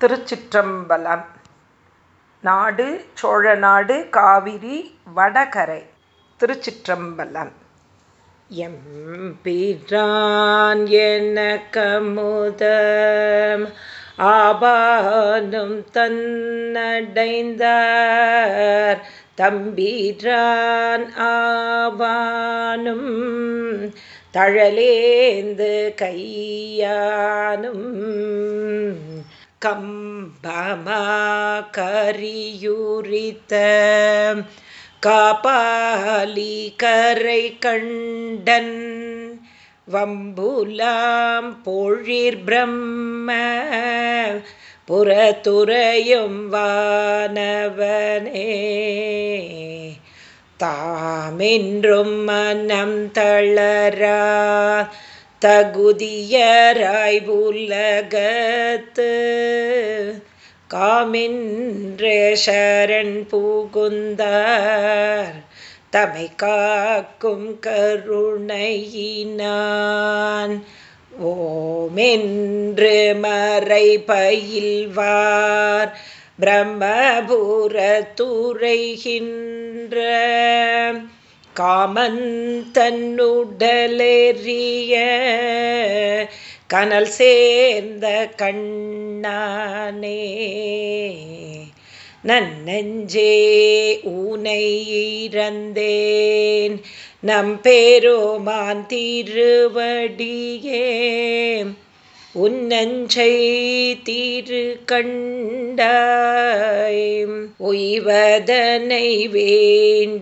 திருச்சிற்றம்பலம். நாடு சோழநாடு காவிரி வடகரை. திருச்சிற்றம்பலம். எம்பிரான் எனக்கமுதம் ஆபானும் தன்னடைந்தார் தம்பிரான் ஆவானும் தழலேந்து கையானும் கம்பமா கரியுரித்த காபாலி கரை கண்டன் வம்புலாம் பொழிர் பிரம்ம புறத்துறையும் வானவனே. தாமென்றும் மனம் தளரா. தகுதியராய் உலகத்து காமின்றே சரண் பூகுந்தார். தமை காக்கும் கருணையினான். ஓமென்று மறை பயில்வார் பிரம்மபுரத்துரைகின்ற காமன் தன்னுடலெறிய கனல் சேர்ந்த கண்ணானே நன்னெஞ்சே ஊனை இறந்தேன். நம்பெருமான் திருவடியே உன்னஞ்சை தீரு கண்டாய் உய்வதனை வேண்டுதியேல்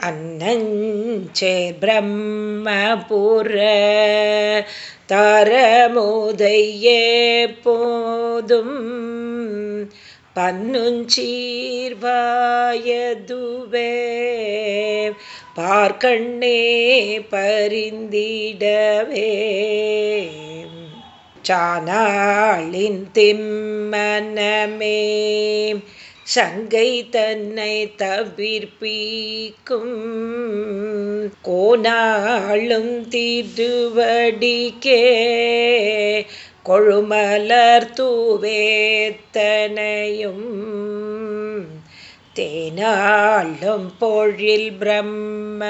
அன்னஞ்சே பிரம்மபுர தரமுதையே போதும் பன்னுஞ்சீர்வாயதுவே பார்க்கண்ணே பரிந்திடவே. சானாளின் திம்மனமே சங்கை தன்னை தவிர்ப்பீக்கும். கோணாளும் திருவடிக்கே கொழுமலர் தூவேத்தனையும் தேனாளும் பொழில் பிரம்ம.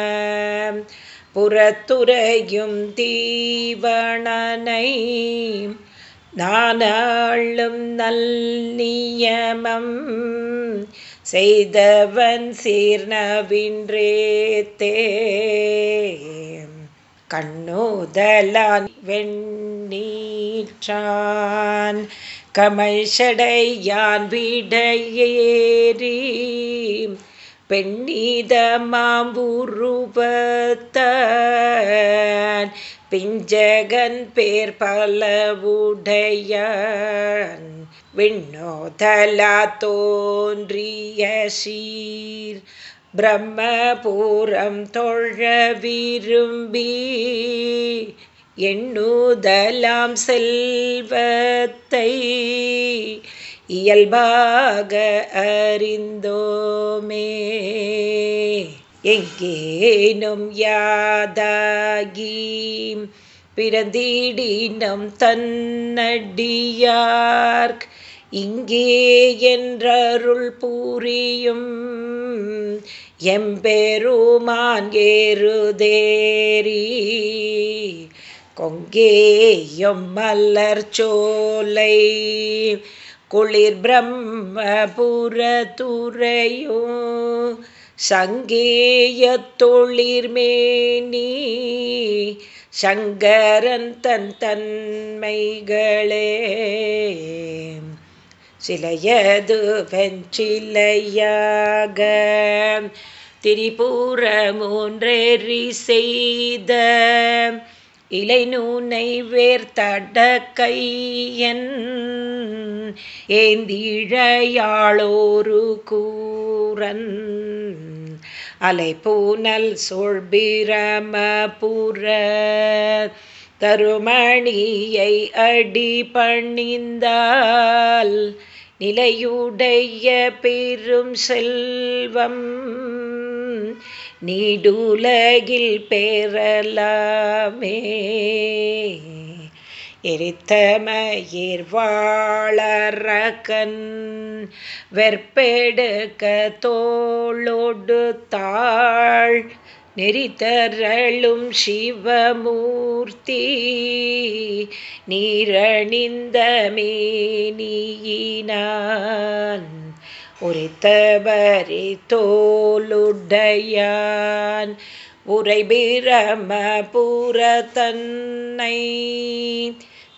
புறத்துறையும் தீவணனை நானாளும் நல் நியமம் செய்தவன் சீர்ணவின்றே சீர்ணவின்றேத்தே கண்ணோதலான் வெண்ணீற்றான் கமைஷடையான் விடையேறி பெண்ணீதமாம்புருபத்தான் பிஞ்சகன் பேர் பலவுடையான் விண்ணோதலா தோன்றிய சீர் பிரம்மபூரம் தொழ விரும்பி எண்ணுதலாம் செல்வத்தை இயல்பாக அறிந்தோமே. எங்கேனும் யாதாகி பிறந்தீடினம் தன்னடியார்க் இங்கே என்றருள் பூரியும் எம்பெருமான் ஏறுதேரி கொங்கேயும் மல்லர் சோலை குளிர் பிரம்மபுர பிரம்மபுரத்துறையோ சங்கேய தொழிர்மேனி சங்கரன் தன் தன்மைகளே. சிலையது வெஞ்சிலையாக. திரிபுர மூன்றேறி செய்த இலை நூனை வேர்த்தட கையன் ஏந்திழையாளோரு கூரன் அலைபூனல் சொல்பிரமபுர தருமணியை அடி பணிந்தால் நிலையுடைய பெரும் செல்வம் நீடுலகில் பெறலாமே. எரித்தமயிர் வாழறக்கன் வெற்பெடுக்க தோளொடு தாள் நெறித்தரளும் சிவமூர்த்தி நீரணிந்த மேனியினான் உரைத்தவரி தோலுடையான் உரைபிரம தன்னை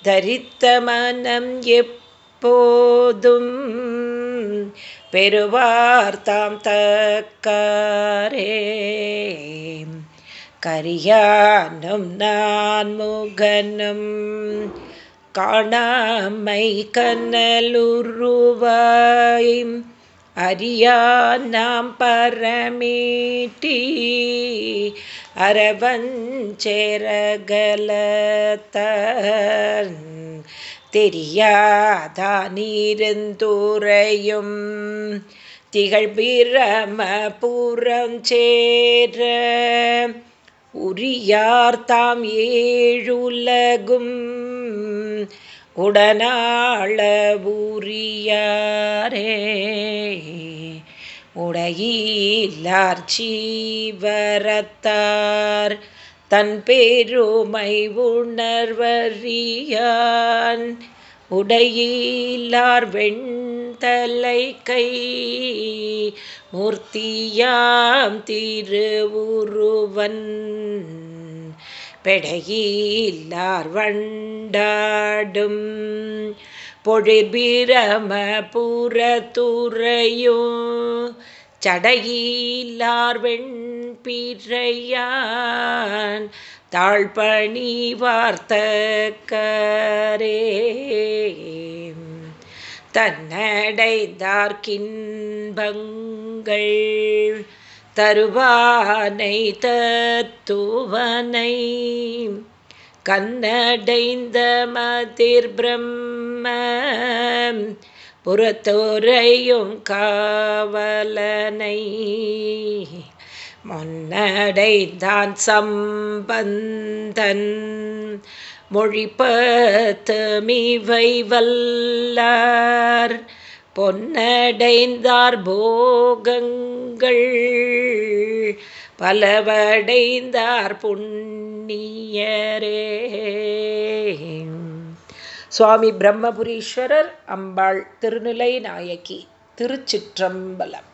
தரித்த மனம் எப்போதும் பெறுவார்த்தாம் தக்காரே. கரியானும் நான் முகனும். காணாமை கனலுருவாய் அறியா நாம் பரமீட்டி. அரவஞ்சேரகலத்தன் தெரியாதா நீருந்துரையும் திகழ்பிரம புறம் சேர. உரியார்த்தாம் ஏழுலகும் உடனாள உரியாரே உடையிலார் சீவரத்தார் தன் பெருமை உணர்வறியான். உடையிலார் வெண்தலை கை மூர்த்தியாம் திருவுருவன். பெடையில்லார் வண்டாடும் பொழிபிரம புறத்துறையும் சடையில்லார் வெண்பிறையான் தாழ்பணி வார்த்தக்கரே. தன்னடைந்தார்கின்பங்கள் தருவானை தத்துவனை கண்ணடைந்த மதிர் பிரம்ம புறத்துறையும் காவலனை. மன்னடைந்தான் சம்பந்தன். மொழிபத்தமிவை வல்லார். பொன்னடைந்தார் போகங்கள். பலவடைந்தார் புண்ணியரே. சுவாமி பிரம்மபுரீஸ்வரர் அம்பாள் திருநிலை நாயகி திருச்சிற்றம்பலம்.